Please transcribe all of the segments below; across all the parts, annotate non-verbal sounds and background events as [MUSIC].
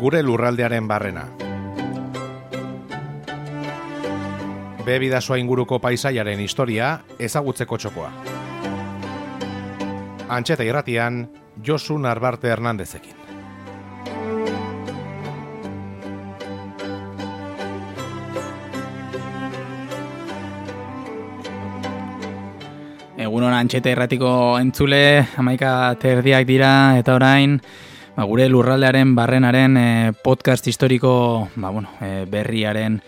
gure lurraldearen barrena. Bebidasoa inguruko paisaiaren historia ezagutzeko txokoa. Antxeta irratian, Josu Narbarte Hernandezekin. Egun hona antxeta irratiko entzule, amaika terdiak dira, eta orain, ba, gure lurraldearen barrenaren eh, podcast historiko ba, bueno, eh, berriaren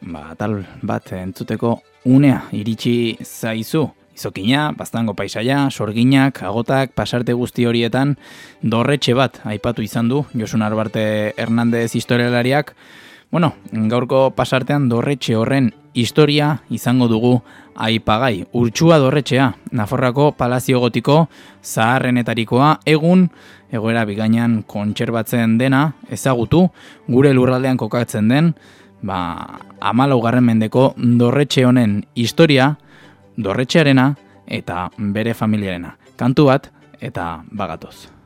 ba, tal bat entzuteko unea iritsi zaizu. Izokina, baztango paisaia, sorginak, agotak, pasarte guzti horietan, dorretxe bat aipatu izan du, Josun Arbarte Hernandez historialariak. Bueno, gaurko pasartean dorretxe horren historia izango dugu aipagai. Urtsua dorretxea, Naforrako Palazio Gotiko, zaharrenetarikoa, egun, egoera bigainan kontserbatzen dena, ezagutu, gure lurraldean kokatzen den, ba, amalau garren mendeko dorretxe honen historia, dorretxearena eta bere familiarena. Kantu bat eta bagatoz.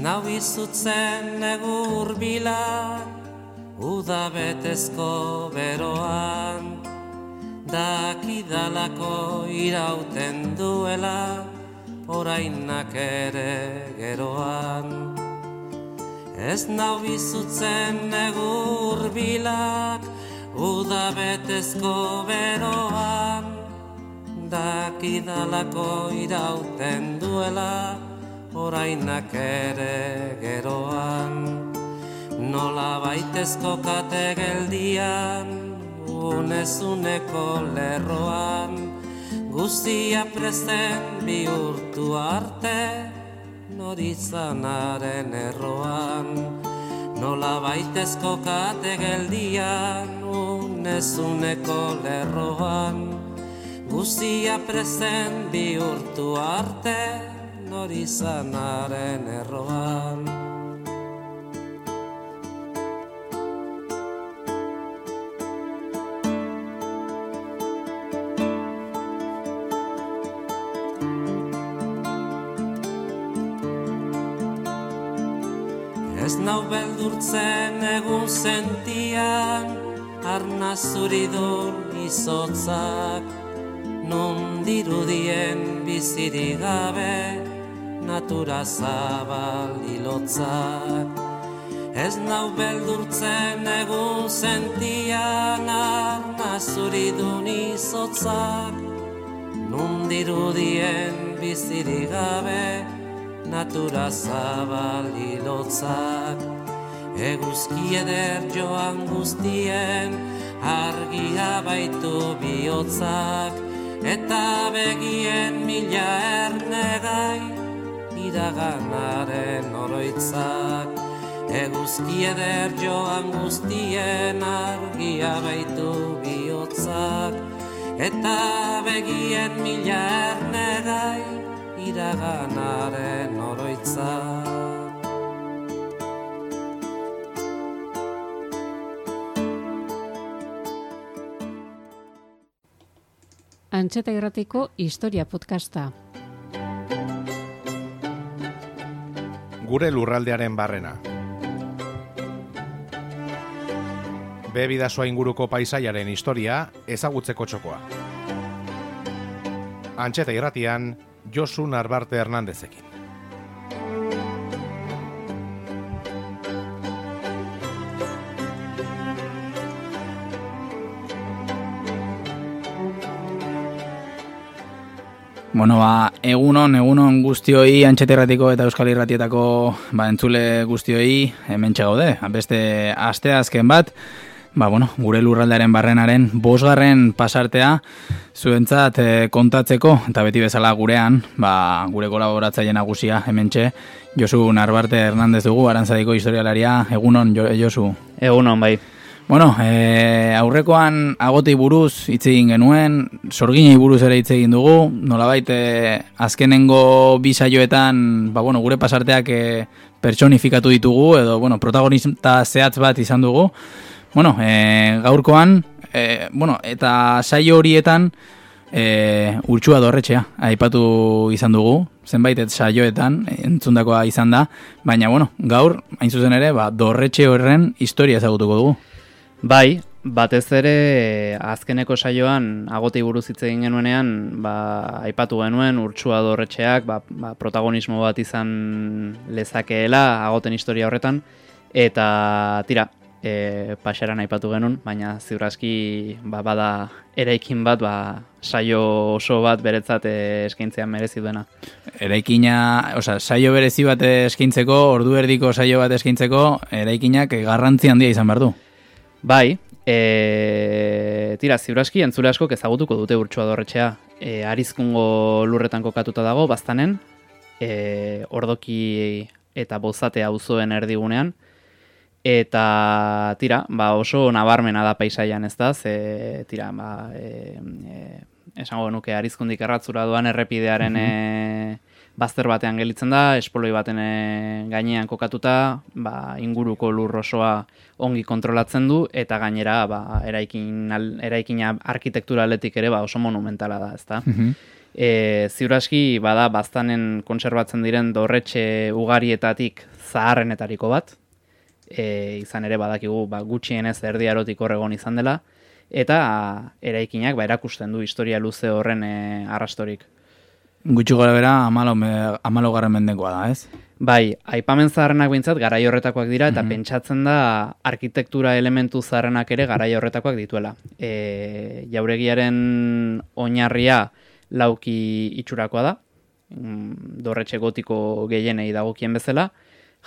Nau izutzen egur bila, uda betezko beroan, dakidalako irauten duela, orainak ere geroan. Ez nau izutzen egur bilak, uda betezko beroan, dakidalako irauten duela, orainak ere geroan. Nola baitezko kate geldian, unezuneko lerroan, guztia presten bihurtu arte, noritzanaren erroan. Nola baitezko kate geldian, unezuneko lerroan, guztia presten bihurtu arte, norizanaren erroan. Ez nau beldurtzen egun sentian, arna zuridun izotzak, non dirudien biziri gabe, natura zabal ilotzak. Ez nau beldurtzen egun sentian, arna zuridun izotzak, non dirudien biziri gabe, natura zabal ilotzak. Eguzki eder joan guztien, argia baitu bihotzak, eta begien mila ernegai, iraganaren oroitzak. Eguzki eder joan guztien, argia baitu bihotzak, eta begien mila ernegai, iraganaren oroitzak. Antxeta irratiko historia podcasta. Gure lurraldearen barrena. Bebidasoa inguruko paisaiaren historia ezagutzeko txokoa. Antxeta irratian, Josu Narbarte Hernandezekin. Bueno, ba, egunon, egunon guztioi, antxeterratiko eta euskal irratietako ba, entzule guztioi, hemen gaude, beste aste azken bat, ba, bueno, gure lurraldearen barrenaren bosgarren pasartea zuentzat e, kontatzeko, eta beti bezala gurean, ba, gure kolaboratzaile nagusia hemen txe, Josu Narbarte Hernandez dugu, arantzadiko historialaria, egunon, jo, Josu? Egunon, bai. Bueno, e, aurrekoan agotei buruz hitz egin genuen, sorginei buruz ere hitz egin dugu, nolabait e, azkenengo bi saioetan, ba, bueno, gure pasarteak e, pertsonifikatu ditugu, edo bueno, protagonista zehatz bat izan dugu, Bueno, e, gaurkoan, e, bueno, eta saio horietan e, urtsua dorretxea, aipatu izan dugu, zenbait et saioetan entzundakoa izan da, baina bueno, gaur, hain zuzen ere, ba, dorretxe horren historia ezagutuko dugu. Bai, batez ere azkeneko saioan agotei buruz hitz egin genuenean, ba, aipatu genuen urtsua dorretxeak ba, ba, protagonismo bat izan lezakeela agoten historia horretan, eta tira, e, pasaran aipatu genuen, baina ziurazki ba, bada eraikin bat, ba, saio oso bat beretzat eskaintzean merezi duena. Eraikina, oza, saio berezi bat eskaintzeko, ordu erdiko saio bat eskaintzeko, eraikinak garrantzi handia izan behar du. Bai, e, tira, ziurazki entzule asko ezagutuko dute urtsua dorretxea. E, arizkungo lurretan kokatuta dago, baztanen, e, ordoki eta bozatea auzoen erdigunean, Eta tira, ba oso nabarmena da paisaian, ez da? Ze tira, ba e, e, esango nuke arizkundik erratzura doan errepidearen mm bazter batean gelitzen da, espoloi baten e, gainean kokatuta, ba, inguruko lur osoa ongi kontrolatzen du eta gainera ba eraikin eraikina arkitektura aletik ere ba oso monumentala da, ezta? Mm E, ziuraski bada baztanen kontserbatzen diren dorretxe ugarietatik zaharrenetariko bat, e, izan ere badakigu ba, gutxienez erdi arotik horregon izan dela, eta eraikinak ba, erakusten du historia luze horren e, arrastorik. Gutxi gara bera amalo, amalo garren mendekoa da, ez? Bai, aipamen zaharrenak bintzat garai horretakoak dira, eta mm pentsatzen da arkitektura elementu zaharrenak ere garai horretakoak dituela. E, jauregiaren oinarria lauki itxurakoa da, mm, dorretxe gotiko gehienei dagokien bezala,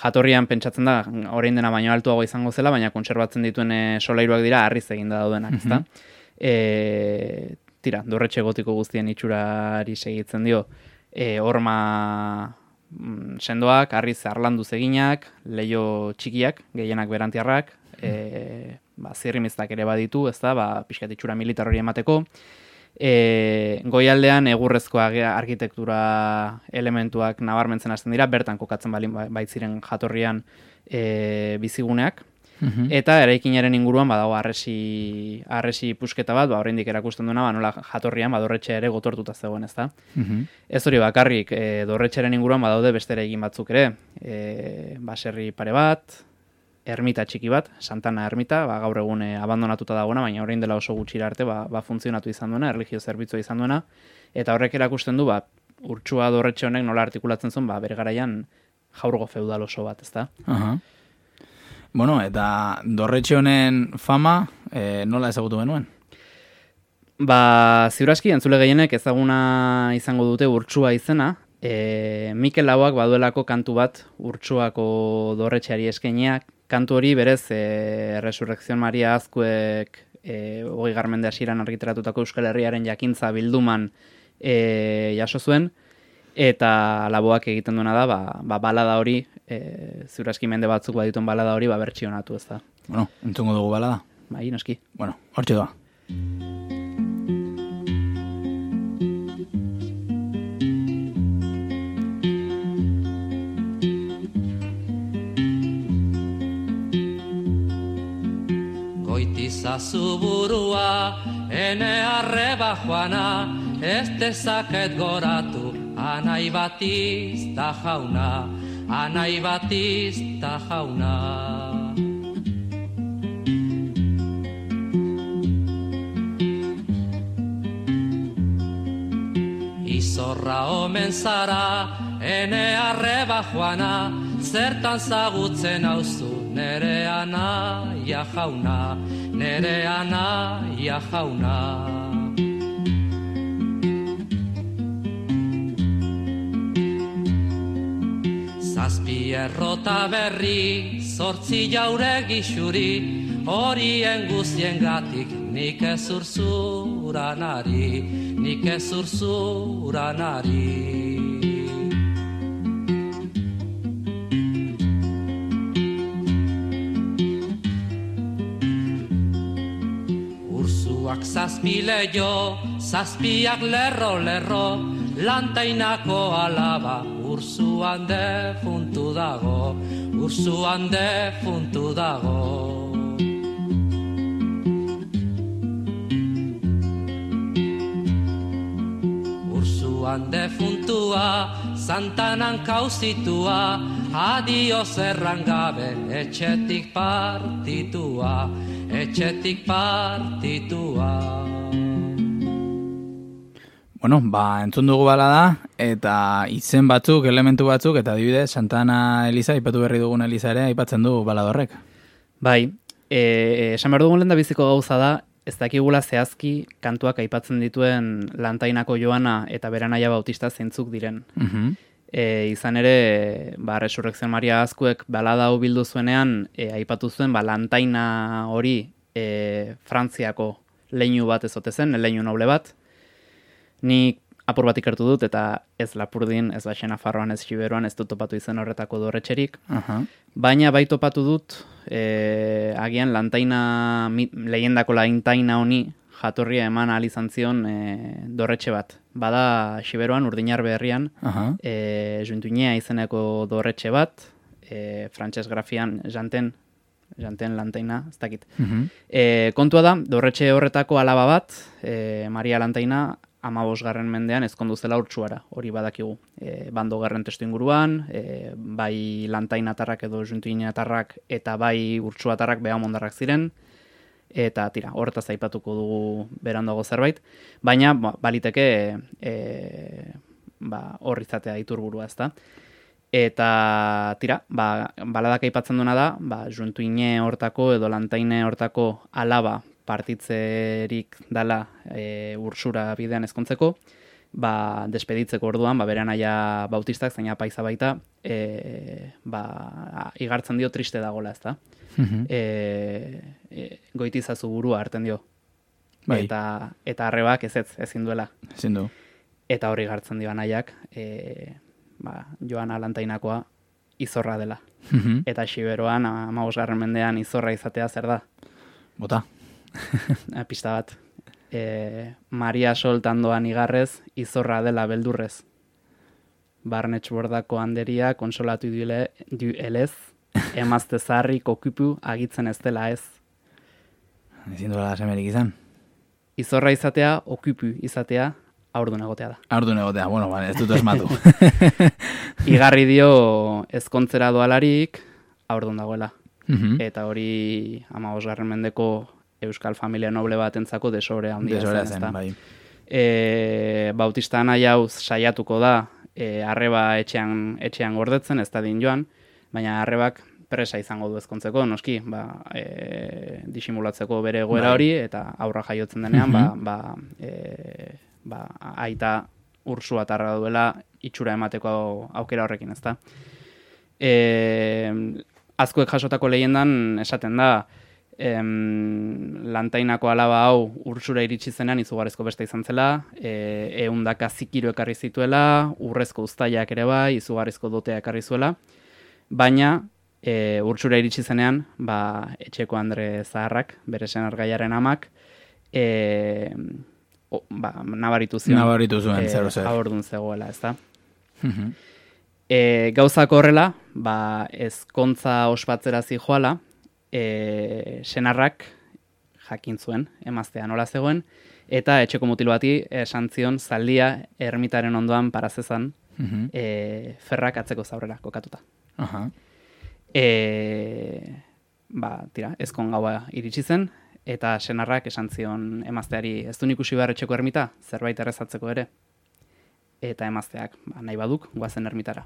jatorrian pentsatzen da, orain dena baino altuago izango zela, baina kontserbatzen dituen e, solairuak dira harriz egin da daudenak, ezta? Mm tira, dorretxe gotiko guztien itxurari segitzen dio, e, orma mm, sendoak, harriz arlandu eginak, leio txikiak, gehienak berantiarrak, e, ba, zirrimiztak ere baditu, ez da, ba, pixkat itxura militar hori emateko, e, goialdean egurrezko arkitektura elementuak nabarmentzen hasten dira, bertan kokatzen bali ba, baitziren jatorrian e, biziguneak, mhm. Eta eraikinaren inguruan badago arresi arresi pusketa bat, ba oraindik erakusten duena, ba nola jatorrian badorretxe ere gotortuta zegoen, ezta? Mm Ez hori bakarrik, e, dorretxeren inguruan badaude beste eraikin batzuk ere, e, baserri pare bat, ermita txiki bat, Santana ermita, ba, gaur egun e, abandonatuta dagoena, baina orain dela oso gutxira arte ba, ba funtzionatu izan duena, erligio zerbitzua izan duena, eta horrek erakusten du, ba, urtsua dorretxe honek nola artikulatzen zuen, ba, bere garaian jaurgo feudal oso bat, ezta? Uh Bueno, eta dorretxe honen fama e, nola ezagutu benuen? Ba, ziuraski, entzule gehienek ezaguna izango dute urtsua izena, E, Mikel Lauak baduelako kantu bat urtsuako dorretxeari eskeneak, kantu hori berez e, Resurrekzion Maria Azkuek e, hogei garmende asiran argiteratutako Euskal Herriaren jakintza bilduman e, jaso zuen, eta laboak egiten duena da, ba, ba balada hori, e, zuraski mende batzuk badituen balada hori, ba bertsionatu ez da. Bueno, entzungo dugu balada? Bai, noski. Bueno, hortxe doa. Zazu burua, ene arreba joana, ez dezaket goratu, anai batiz da jauna, anai batiz da jauna. Izorra omen zara, ene arreba joana, zertan zagutzen hauzu, nere anaia jauna, nere anaia jauna. Zazpi errota berri, zortzi jaure gixuri, horien guztien gatik, nik ez urzuranari, nik ez urzuranari. zazpile jo, zazpiak lerro lerro, lantainako alaba, urzuan defuntu dago, urzuan defuntu dago. Urzuan defuntua, santanan kauzitua, adio zerran gabe, etxetik partitua, etxetik partitua. Bueno, ba, entzun dugu bala da, eta izen batzuk, elementu batzuk, eta adibidez, Santana Eliza, ipatu berri dugun Eliza ere, aipatzen du baladorrek. Bai, e, esan behar dugun lehen da biziko gauza da, ez dakigula zehazki kantuak aipatzen dituen lantainako joana eta beranaia bautista zeintzuk diren. Mhm. E, izan ere, ba, Resurrekzion Maria Azkuek balada hau bildu zuenean, e, aipatu zuen, ba, lantaina hori e, Frantziako leinu bat ezote zen, leinu noble bat, Ni apur bat ikertu dut eta ez lapurdin, ez baxena farroan, ez xiberuan, ez dut topatu izen horretako dorretxerik. Aha. Baina bai topatu dut, e, agian lantaina, lehendako lantaina honi, jatorria eman ahal izan zion e, dorretxe bat. Bada xiberuan, urdinar beherrian, Aha. e, juntuinea izeneko dorretxe bat, e, frantses grafian janten, janten lantaina, ez dakit. Mhm. E, kontua da, dorretxe horretako alaba bat, e, Maria Lantaina, amabosgarren mendean ezkondu zela urtsuara, hori badakigu. E, bando gerren testu inguruan, e, bai lantainatarrak edo juntuinatarrak eta bai urtsuatarrak beha mondarrak ziren, eta tira, horretaz aipatuko dugu berandago zerbait, baina ba, baliteke e, ba, hor izatea iturburua ezta. Eta tira, ba, baladak aipatzen duena da, ba, juntuine hortako edo lantaine hortako alaba partitzerik dala e, ursura bidean ezkontzeko, ba, despeditzeko orduan, ba, bere naia bautistak, zaina paisa baita, e, ba, igartzen dio triste dagola, ezta? Mhm. E, e, goitizazu burua hartzen dio. Bai. Eta, eta arrebak ez ez, ezin duela. Ezin du. Eta hori gartzen dio anaiak, e, ba, joan alantainakoa izorra dela. Mhm. Eta xiberoan, amagosgarren mendean izorra izatea zer da? Bota. [LAUGHS] Ah, pista bat. E, Maria soltandoan igarrez, izorra dela beldurrez. Barnetx bordako handeria konsolatu duele, du elez, [LAUGHS] emazte zarri kokupu agitzen ez dela ez. Ezin duela semerik izan. Izorra izatea, okupu izatea, aurdun egotea da. Aurdu negotea, bueno, vale, ez dut [LAUGHS] esmatu. Igarri dio ezkontzera doalarik, aurdun dagoela. Mhm. Eta hori amagosgarren mendeko euskal familia noble batentzako desore handia Desorea zen, zen, bai. e, bautista nahi hau saiatuko da e, arreba etxean, etxean gordetzen, ez da din joan, baina arrebak presa izango du ezkontzeko, noski, ba, e, disimulatzeko bere egoera Bai. hori, eta aurra jaiotzen denean, ba, Mhm. ba, e, ba, aita ursua tarra duela itxura emateko aukera horrekin, ezta. E, azkuek jasotako lehendan esaten da, em, lantainako alaba hau ursura iritsi zenean izugarrizko beste izan zela, e, eundaka zikiro ekarri zituela, urrezko uztaiak ere bai, izugarrizko dotea ekarri zuela, baina e, urtsura iritsi zenean, ba, etxeko Andre Zaharrak, bere senargaiaren amak, e, o, ba, nabaritu zion. Nabaritu zuen, e, zer zer. Ahordun zegoela, ezta? Mhm. E, gauzak horrela, ba, ezkontza ospatzera zijoala, e, senarrak jakin zuen, emaztea nola zegoen, eta etxeko mutil bati esan zion zaldia ermitaren ondoan parazezan Mhm. e, ferrak atzeko zaurera kokatuta. Aha. E, ba, tira, ezkon gaua iritsi zen, eta senarrak esan zion emazteari ez du ikusi behar etxeko ermita, zerbait errezatzeko ere. Eta emazteak, ba, nahi baduk, guazen ermitara.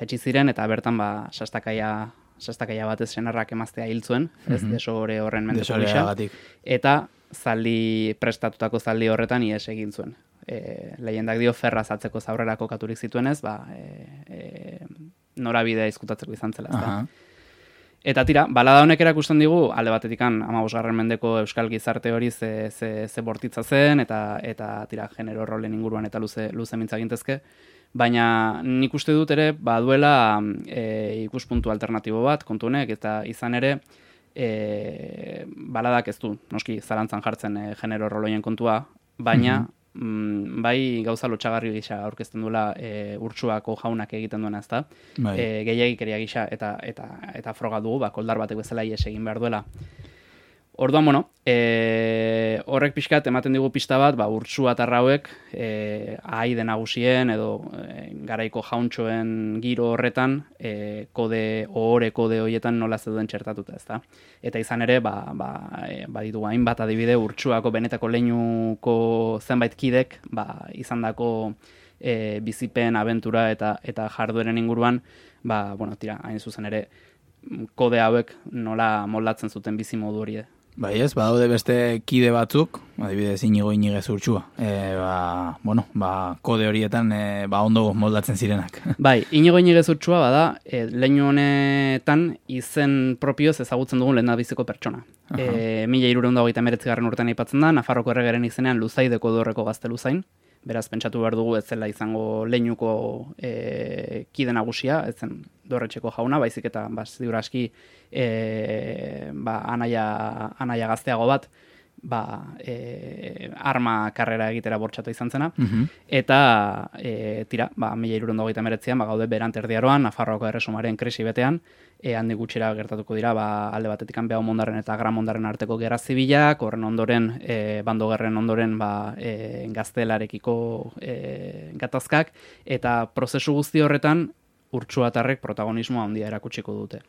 Jaitsi ziren, eta bertan, ba, sastakaia, sastakaia batez senarrak emaztea hil zuen, ez Mhm. desore horren mendeko gisa. Eta zaldi prestatutako zaldi horretan ies egin zuen. E, lehendak dio ferraz atzeko zaurrera kokaturik zituenez, ba, e, e, norabidea izkutatzeko izan zela. Aha. Eta tira, balada honek erakusten digu, alde batetikan amabosgarren mendeko euskal gizarte hori ze, ze, ze bortitza zen, eta, eta tira, genero rolen inguruan eta luze, luze mintza gintezke. Baina nik uste dut ere, baduela e, ikuspuntu alternatibo bat, kontu honek, eta izan ere, e, baladak ez du, noski, zalantzan jartzen e, genero roloien kontua, baina, mm, bai gauza lotxagarri gisa aurkezten duela e, urtsuako jaunak egiten duena, ezta? Bai. e, gehiagikeria gisa eta eta eta froga dugu, ba, koldar batek bezala ies egin behar duela. Orduan, bueno, e, horrek pixkat ematen digu pista bat, ba, urtsu atarra hauek, e, aide nagusien edo e, garaiko jauntxoen giro horretan, e, kode, ohore kode horietan nola zeuden txertatuta, ezta. Eta izan ere, ba, ba, e, baditu hainbat adibide urtsuako benetako leinuko zenbait kidek, ba, izandako e, bizipen, abentura eta eta jardueren inguruan, ba, bueno, tira, hain zuzen ere, kode hauek nola moldatzen zuten bizi modu hori. Bai ez, badaude beste kide batzuk, adibidez inigo inigez urtsua. E, ba, bueno, ba, kode horietan e, ba, ondo moldatzen zirenak. [LAUGHS] Bai, inigo inigez urtsua bada, e, leinu honetan izen propioz ezagutzen dugun lehen biziko pertsona. E, mila irureunda hogeita meretzigarren urtean aipatzen da, Nafarroko erregaren izenean luzaideko dorreko gazte luzain beraz pentsatu behar dugu ez zela izango leinuko e, kide nagusia, ez zen dorretxeko jauna, baizik eta ba, zidur aski e, ba, anaia, anaia gazteago bat, ba, e, arma karrera egitera bortxatu izan zena, mhm. eta e, tira, ba, mila irurondo gaita meretzean, ba, gaude berant erdiaroan, Nafarroako erresumaren krisi betean, e, handi gutxira gertatuko dira, ba, alde batetik behau mondaren eta gra mondaren arteko gerra zibilak, horren ondoren, e, bando gerren ondoren, ba, e, gaztelarekiko e, gatazkak, eta prozesu guzti horretan, urtsuatarrek protagonismoa handia erakutsiko dute.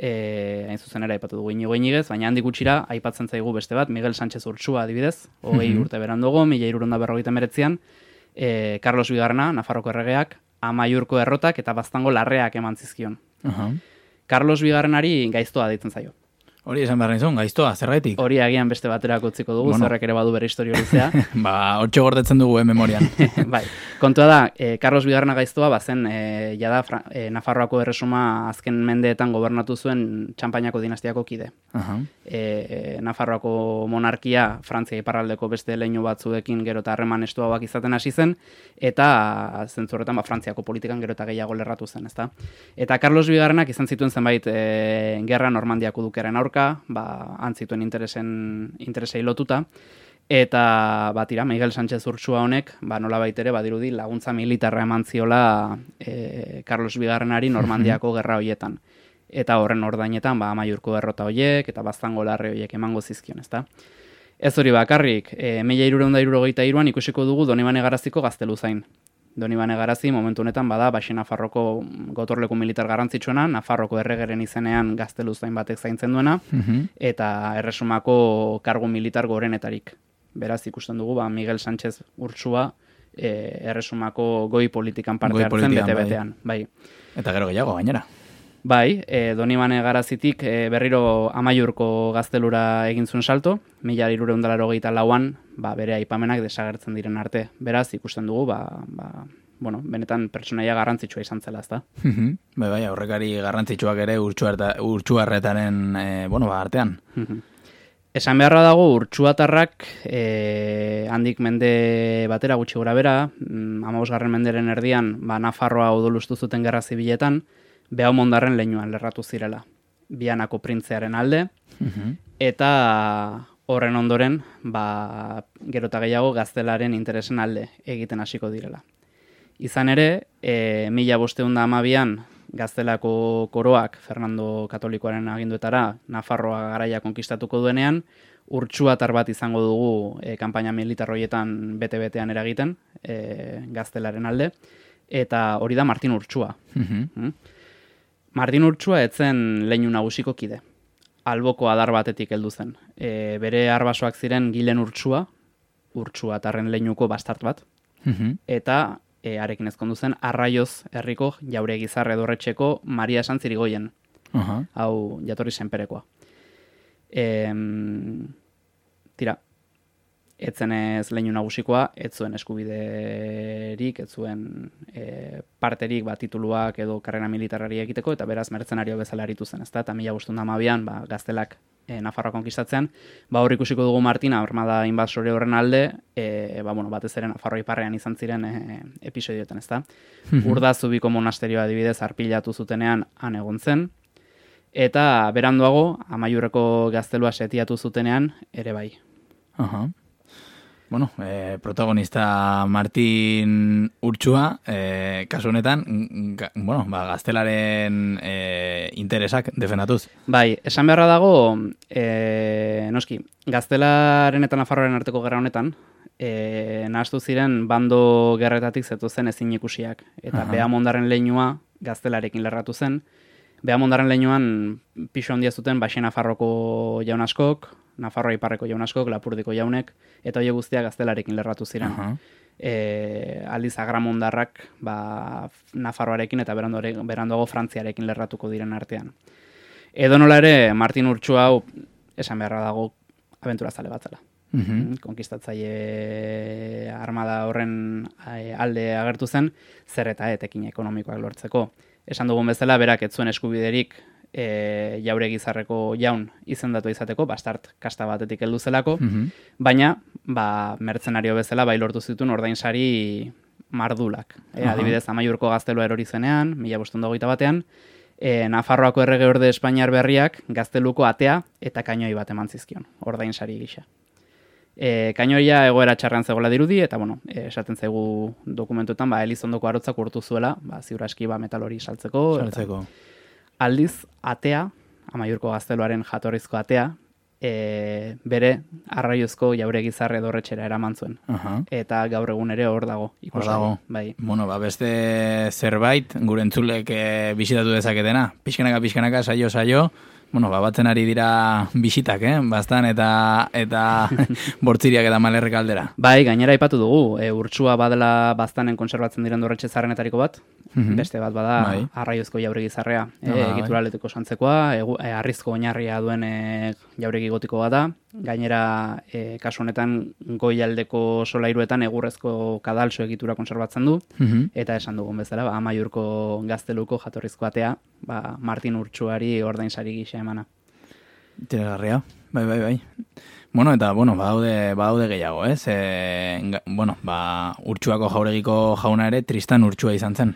E, hain zuzen ere aipatu dugu inigo inigez, baina handi gutxira aipatzen zaigu beste bat, Miguel Sánchez Urtsua adibidez, hogei mm urte beran dugu, mila irurunda berrogeita meretzian, e, Carlos Bigarna, Nafarroko erregeak, amaiurko errotak eta baztango larreak eman zizkion. Carlos Bigarrenari gaiztoa ditzen zaio. Hori esan behar nizun, gaiztoa, zergaitik? Hori agian beste baterako utziko dugu, bueno. zerrek ere badu bere historio luzea. [LAUGHS] ba, hortxe gordetzen dugu, eh, memorian. [LAUGHS] bai, kontua da, e, Carlos Bigarna gaiztoa, bazen, e, jada, e, Nafarroako erresuma azken mendeetan gobernatu zuen Txampainako dinastiako kide. Uh -huh. e, Nafarroako monarkia, Frantzia iparraldeko beste leinu batzuekin gero eta harreman estuagoak izaten hasi zen, eta zentzurretan, ba, Frantziako politikan gero eta gehiago lerratu zen, ezta? Eta Carlos Bigarrenak izan zituen zenbait e, gerra Normandiako dukeren aurka, aurka, ba, antzituen interesen, interesei lotuta, eta batira, Miguel Sánchez Urtsua honek, ba, nola baitere, badirudi, laguntza militarra eman ziola e, Carlos Bigarrenari Normandiako gerra hoietan. Eta horren ordainetan, ba, amaiurko errota hoiek, eta baztango larre hoiek emango zizkion, ezta? Ez hori bakarrik, e, mila irureunda irurogeita iruan ikusiko dugu Donibane Garaziko gaztelu zain. Doni bane garazi, momentu honetan bada, baxe Nafarroko gotorleku militar garrantzitsuena, Nafarroko erregeren izenean gaztelu zain batek zaintzen duena, mhm. eta erresumako kargu militar gorenetarik. Beraz, ikusten dugu, ba, Miguel Sánchez urtsua, e, erresumako goi politikan parte hartzen bete-betean. Bai. Eta gero gehiago, gainera. Bai, e, Donibane garazitik e, berriro amaiurko gaztelura egin zuen salto, mila irure lauan, ba, bere aipamenak desagertzen diren arte. Beraz, ikusten dugu, ba, ba, bueno, benetan pertsonaia garrantzitsua izan zela, ezta? bai, bai, horrekari garrantzitsuak ere urtsuarretaren, e, bueno, ba, artean. Esan beharra dago, urtsuatarrak e, handik mende batera gutxi gura bera, mm, amabosgarren menderen erdian, ba, Nafarroa odolustu zuten gerra zibiletan, behau mondarren leinuan lerratu zirela. Bianako printzearen alde, mhm. eta horren ondoren, ba, gerota gehiago gaztelaren interesen alde egiten hasiko direla. Izan ere, e, mila bosteun amabian, gaztelako koroak Fernando Katolikoaren aginduetara Nafarroa garaia konkistatuko duenean, urtsuatar bat izango dugu e, kanpaina militarroietan bete-betean eragiten e, gaztelaren alde, eta hori da Martin Urtsua. Mhm. Mm Martin Urtsua etzen leinu nagusiko kide. Alboko adar batetik heldu zen. E, bere arbasoak ziren gilen urtsua, urtsua tarren leinuko bastart bat. Mhm. Eta e, arekin ezkondu zen arraioz herriko jaure gizarre dorretxeko Maria Santzirigoien. Uh -huh. Hau jatorri senperekoa. E, tira, etzen ez leinu nagusikoa, ez zuen eskubiderik, ez zuen e, parterik ba, tituluak edo karrera militarari egiteko, eta beraz mertzenario bezala aritu zen, ezta? Eta mila guztun mabian, ba, gaztelak e, Nafarroa konkistatzean, ba, hor ikusiko dugu Martina, armada inbazore horren alde, e, ba, bueno, batez ere Nafarroa iparrean izan ziren e, episodioetan, ezta? Mhm. Urda zubiko monasterioa adibidez arpilatu zutenean han egon zen, eta beranduago, amaiurreko gaztelua setiatu zutenean, ere bai. Aha. Bueno, e, protagonista Martin Urtsua, e, kasu honetan, ga, bueno, ba, gaztelaren e, interesak defendatuz. Bai, esan beharra dago, e, noski, gaztelaren eta nafarroaren arteko gerra honetan, e, nahaztu ziren bando gerretatik zetu zen ezin ikusiak. Eta Aha. behamondaren leinua gaztelarekin lerratu zen. Behamondaren leinuan pixo handia zuten Baxe Nafarroko jaun askok, Nafarroa iparreko jaun askok, Lapurdiko jaunek, eta hori guztiak gaztelarekin lerratu ziren. Aha. E, aldiz agramondarrak ba, Nafarroarekin eta beranduago Frantziarekin lerratuko diren artean. Edo nola ere, Martin Urtsu hau, esan beharra dago, abentura zale bat zela. Mhm. Konkistatzaile armada horren eh, alde agertu zen, zer eta etekin ekonomikoak lortzeko. Esan dugun bezala, berak ez zuen eskubiderik e, jaure gizarreko jaun izendatu izateko, bastart kasta batetik heldu zelako, Mhm. baina ba, mertzenario bezala bai lortu zituen ordainsari mardulak. E, adibidez, amaiurko gaztelua erori zenean, mila bostun batean, e, Nafarroako errege orde Espainiar berriak gazteluko atea eta kainoi bat eman zizkion, ordainsari gisa. E, kainoia egoera txarran zegoela dirudi, eta bueno, e, esaten zaigu dokumentuetan, ba, Elizondoko arotzak urtu zuela, ba, ziur aski ba, metal hori saltzeko. Saltzeko. aldiz atea, amaiurko gazteluaren jatorrizko atea, e, bere arraiozko jaure gizarre dorretxera eraman zuen. Aha. Eta gaur egun ere hor dago. ikusgai. dago. Bai. Bueno, ba, beste zerbait, gure entzulek e, bisitatu dezaketena. Pixkanaka, pixkanaka, saio, saio. Bueno, ba, batzen ari dira bisitak, eh? Bastan eta eta [LAUGHS] bortziriak eta malerrek aldera. Bai, gainera aipatu dugu, e, urtsua badela baztanen konserbatzen diren dorretxe zarrenetariko bat, Mhm. beste bat bada Bai. arraiozko jaure gizarrea, e, Ah, bai. egituraleteko santzekoa, egu, e, arrizko oinarria duen e, jauregi gotiko bat da, gainera e, kasu honetan goialdeko solairuetan egurrezko kadalso egitura konserbatzen du, Mhm. eta esan dugun bezala, ba, amaiurko gazteluko jatorrizko atea, ba, Martin Urtsuari ordainsari gisa emana. Interesgarria, bai, bai, bai. Bueno, eta, bueno, badaude, badaude gehiago, ez? E, bueno, ba, urtsuako jauregiko jauna ere, Tristan urtsua izan zen.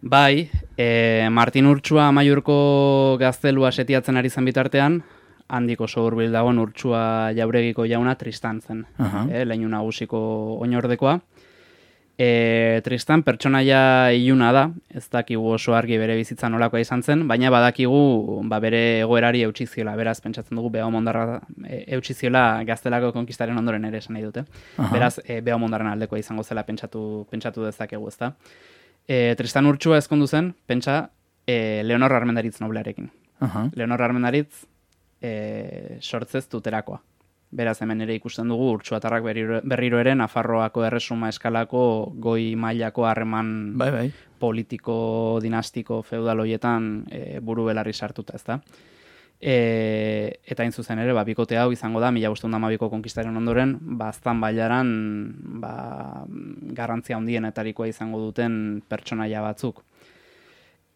Bai, e, Martin Urtsua amaiurko gaztelua setiatzen ari zen bitartean, handiko sohurbil dagoen Urtsua jauregiko jauna Tristan zen. Aha. E, leinu nagusiko oinordekoa. E, Tristan pertsonaia iluna da, ez dakigu oso argi bere bizitza nolakoa izan zen, baina badakigu ba, bere egoerari eutsi ziola, beraz pentsatzen dugu Beamondarra e, eutsi ziola gaztelako konkistaren ondoren ere esan nahi dute. Aha. Beraz, e, Beamondarren aldekoa izango zela pentsatu, pentsatu dezakegu, ezta. E, Tristan Urtsua ezkondu zen, pentsa, e, Leonor Armendaritz noblearekin. Aha. Leonor Armendaritz e, sortzez tuterakoa. Beraz, hemen ere ikusten dugu urtsuatarrak berriro, berriro ere Nafarroako erresuma eskalako goi mailako harreman Bai, bai. politiko, dinastiko, feudal hoietan e, buru belarri sartuta, ezta? E, eta hain zuzen ere, ba, bikote hau izango da, mila bostunda amabiko konkistaren ondoren, baztan bailaran ba, garrantzia handienetarikoa izango duten pertsonaia batzuk.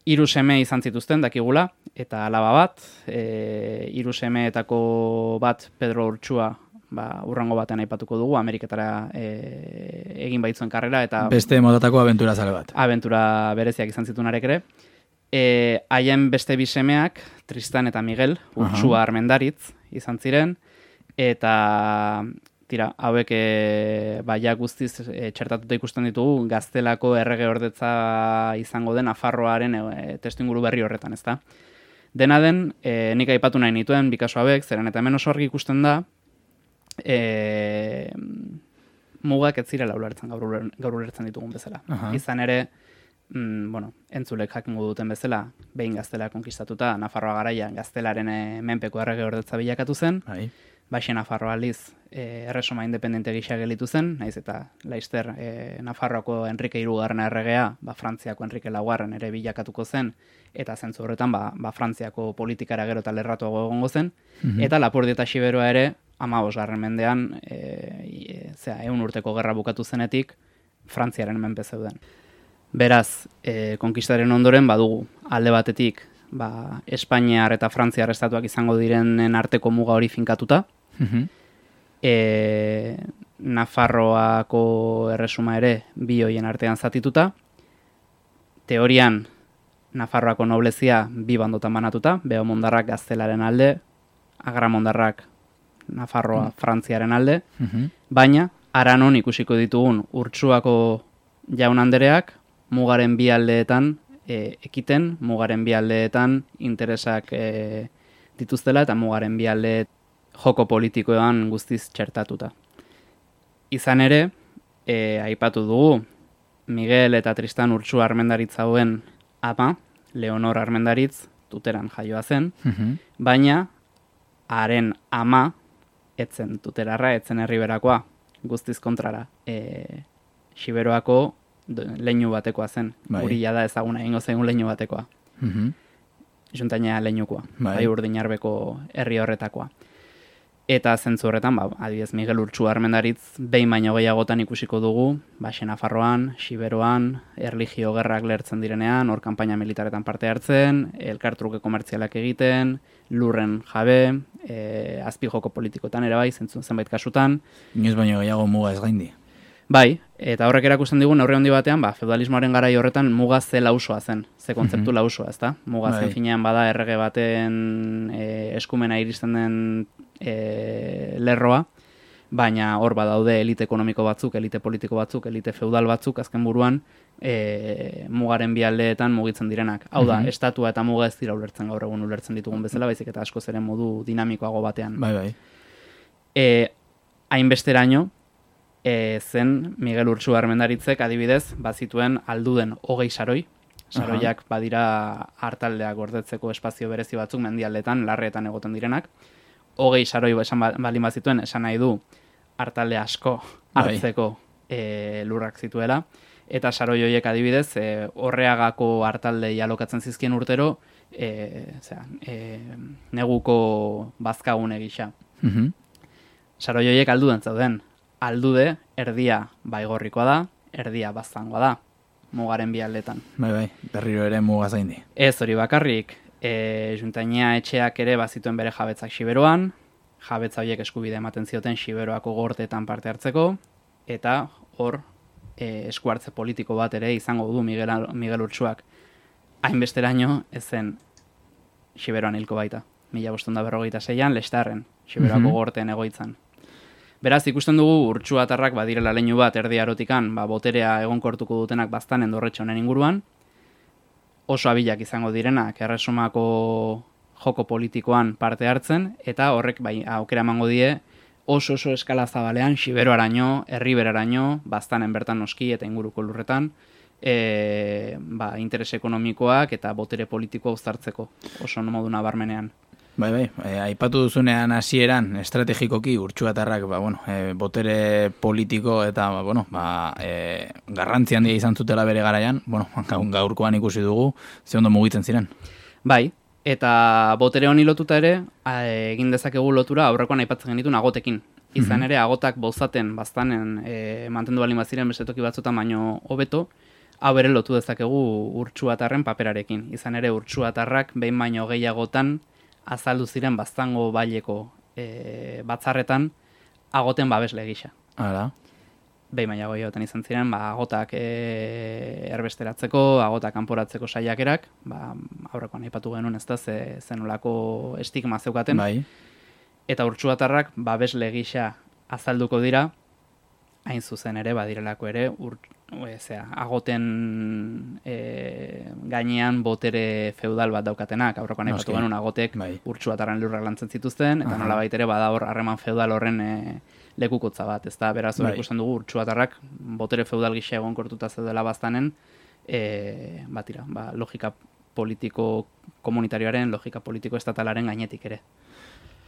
Hiru seme izan zituzten dakigula, eta alaba bat, e, hiru semeetako bat Pedro Urtsua ba, urrango batean aipatuko dugu, Ameriketara e, egin baitzuen karrera, eta Beste motatako abentura zale bat. abentura bereziak izan zituenarek ere. E, haien beste bi semeak, Tristan eta Miguel, Urtsua Armendaritz izan ziren, eta tira, hauek e, ba, ja guztiz e, txertatuta ikusten ditugu gaztelako errege ordetza izango den Nafarroaren e, testu inguru berri horretan, ezta? Dena den, e, nik aipatu nahi nituen, bikaso hauek, zeren eta hemen oso argi ikusten da, e, mugak ez zirela ulertzen gaur, gaur ulertzen ditugun bezala. Aha. Izan ere, mm, bueno, entzulek jakingo duten bezala, behin gaztela konkistatuta, Nafarroa garaian gaztelaren e, menpeko errege ordetza bilakatu zen, Bai. Baixe Nafarroa aldiz e, erresuma independente gisa gelitu zen, naiz eta Laister e, Nafarroako Enrique hirugarren erregea, ba, Frantziako Enrique laugarren ere bilakatuko zen, eta zentzu horretan ba, ba, Frantziako politikara gero eta lerratuago egongo zen, eta Lapurdi eta Xiberoa ere amabosgarren mendean, e, e, zera, eun urteko gerra bukatu zenetik, Frantziaren menpe zeuden. Beraz, e, konkistaren ondoren badugu alde batetik ba, Espainiar eta Frantziar estatuak izango direnen arteko muga hori finkatuta, Mhm. e, Nafarroako erresuma ere bi hoien artean zatituta, teorian Nafarroako noblezia bi bandotan banatuta, Beomondarrak gaztelaren alde, Agramondarrak Nafarroa Frantziaren alde, Mhm. baina aranon ikusiko ditugun urtsuako jaun andereak mugaren bi aldeetan e, ekiten, mugaren bi aldeetan interesak e, dituztela eta mugaren bi alde joko politikoan guztiz txertatuta. Izan ere, e, aipatu dugu, Miguel eta Tristan urtsu armendaritza hauen ama, Leonor armendaritz, tuteran jaioa zen, Mhm. baina haren ama etzen tuterarra, etzen herriberakoa, guztiz kontrara. E, Siberoako leinu batekoa zen, Bai. guri da ezaguna egingo zaigun leinu batekoa. Mhm. Juntaina leinukoa, Bai. bai, urdinarbeko herri horretakoa. Eta zentzu horretan, ba, adibidez Miguel Urtsu armendaritz, behin baino gehiagotan ikusiko dugu, ba, Xenafarroan, Siberoan, erligio gerrak lertzen direnean, hor kanpaina militaretan parte hartzen, elkartruke komertzialak egiten, lurren jabe, e, azpijoko politikotan ere bai, zentzun zenbait kasutan, Inoiz baino gehiago muga ez gaindi. Bai, eta horrek erakusten digu neurri handi batean, ba, feudalismoaren garai horretan muga ze lausoa zen, ze kontzeptu Mhm. lausoa, ezta? Muga zen Bai. finean bada errege baten e, eskumena iristen den e, lerroa, baina hor badaude elite ekonomiko batzuk, elite politiko batzuk, elite feudal batzuk, azken buruan, e, mugaren bi aldeetan mugitzen direnak. Hau da, Mhm. estatua eta muga ez dira ulertzen gaur egun ulertzen ditugun bezala, baizik eta askoz ere modu dinamikoago batean Bai, bai. e, hainbesteraino e, zen Miguel Urtsu armendaritzek adibidez bazituen alduden hogei saroi. Saroiak badira hartaldeak gordetzeko espazio berezi batzuk mendialdetan, larreetan egoten direnak. Hogei saroi esan ba- baldin bazituen, esan nahi du hartalde asko Bai. hartzeko e, lurrak zituela. Eta saroi horiek adibidez, e, horreagako hartaldei alokatzen zizkien urtero, e, zera, e, neguko bazkagune gisa Mhm. saroi horiek alduden zauden. Aldude, erdia baigorrikoa da, erdia baztangoa da, mugaren bi aldetan. Bai, bai. Berriro ere muga zaindi. Ez hori bakarrik, e, juntainia etxeak ere bazituen bere jabetzak siberoan, jabetza horiek eskubide ematen zioten siberoako gorteetan parte hartzeko, eta hor e, eskuartze politiko bat ere izango du Miguel, Miguel Urtsuak. Hainbesteraino ez zen siberoan hilko baita. Mila bostunda berrogeita zeian, lestarren, siberoako Mhm. gorteen egoitzan. Beraz, ikusten dugu urtsu atarrak badirela leinu bat erdi arotikan, ba, boterea egonkortuko dutenak baztanen dorretxe honen inguruan, oso abilak izango direnak erresumako joko politikoan parte hartzen, eta horrek bai aukera emango die oso oso eskala zabalean, siberoaraino, herriberaraino, baztanen bertan noski eta inguruko lurretan, e, ba, interes ekonomikoak eta botere politikoa uztartzeko, oso modu nabarmenean. Bai, bai, e, aipatu duzunean hasieran estrategikoki urtsuatarrak, ba, bueno, e, botere politiko eta, ba, bueno, ba, e, garrantzi handia izan zutela bere garaian, bueno, [LAUGHS] gaur- gaurkoan ikusi dugu, ze ondo mugitzen ziren. Bai, eta botere honi lotuta ere, egin dezakegu lotura aurrekoan aipatzen genituen agotekin. Izan ere, agotak bozaten, baztanen, e, mantendu balin baziren beste toki batzutan baino hobeto, hau ere lotu dezakegu urtsuatarren paperarekin. Izan ere, urtsuatarrak behin baino gehiagotan azaldu ziren baztango baileko e, batzarretan agoten babesle gisa. Hala, behin baina gehiagotan izan ziren, ba, agotak e, erbesteratzeko, agotak kanporatzeko saiakerak, ba, aurrekoan aipatu genuen ez da, ze, zenolako estigma zeukaten, bai, eta urtsuatarrak babesle gisa azalduko dira, hain zuzen ere, badirelako ere, ur, zera, agoten e, gainean botere feudal bat daukatenak, aurrekoan aipatu genuen agotek Bai. urtsuatarren lurrak lantzen zituzten, eta Aha. nola baita bada hor harreman feudal horren e, lekukotza bat, ez da, beraz hor Bai. ikusten dugu urtsuatarrak botere feudal gisa egonkortuta zeudela baztanen, e, batira, ba, logika politiko komunitarioaren, logika politiko estatalaren gainetik ere.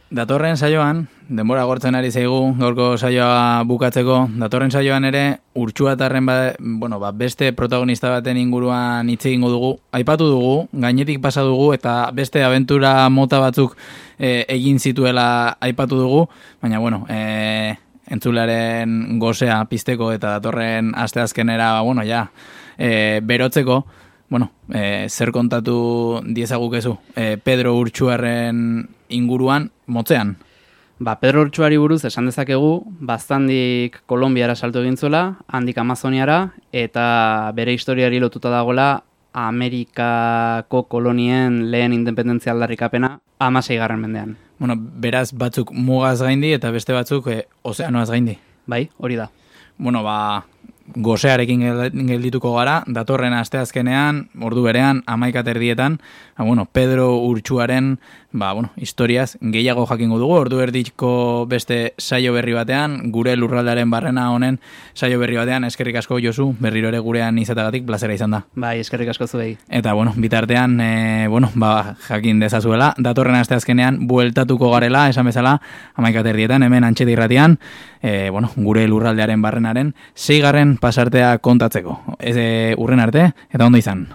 Datorren saioan, denbora gortzen ari zaigu, gaurko saioa bukatzeko, datorren saioan ere, urtsuatarren ba, bueno, ba, beste protagonista baten inguruan hitz egingo dugu, aipatu dugu, gainetik pasa dugu, eta beste abentura mota batzuk e, egin zituela aipatu dugu, baina, bueno, e, entzularen gozea pizteko eta datorren asteazkenera, ba, bueno, ja, e, berotzeko, bueno, e, zer kontatu diezagukezu, e, Pedro Urtsuarren inguruan, motzean. Ba, Pedro Urtsuari buruz esan dezakegu, baztandik Kolombiara salto egin zuela, handik Amazoniara, eta bere historiari lotuta dagoela Amerikako kolonien lehen independentzia aldarrikapena amasei garren mendean. Bueno, beraz batzuk mugaz gaindi eta beste batzuk e, ozeanoaz gaindi. Bai, hori da. Bueno, ba, gozearekin gel- geldituko gara, datorren asteazkenean, ordu berean, amaika terdietan, ba, bueno, Pedro Urtsuaren, ba, bueno, historiaz gehiago jakingo dugu, ordu erdiko beste saio berri batean, gure lurraldearen barrena honen saio berri batean, eskerrik asko Josu, berriro ere gurean izatagatik plazera izan da. Bai, eskerrik asko zuei. Eta, bueno, bitartean, e, bueno, ba, jakin dezazuela, datorren asteazkenean bueltatuko garela, esan bezala, amaika terdietan, hemen antxeti irratian, e, bueno, gure lurraldearen barrenaren, zeigarren pasartea kontatzeko. Ez, e, urren arte, eta ondo izan.